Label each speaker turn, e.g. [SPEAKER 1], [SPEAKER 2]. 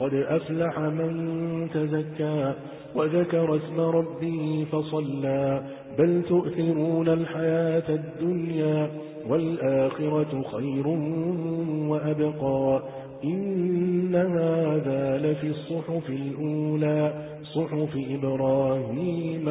[SPEAKER 1] قد أفلح من تزكى وذكر اسم ربه فصلى بل تؤثرون الحياة الدنيا والآخرة خير وأبقى إن هذا لفي الصحف الأولى صحف إبراهيم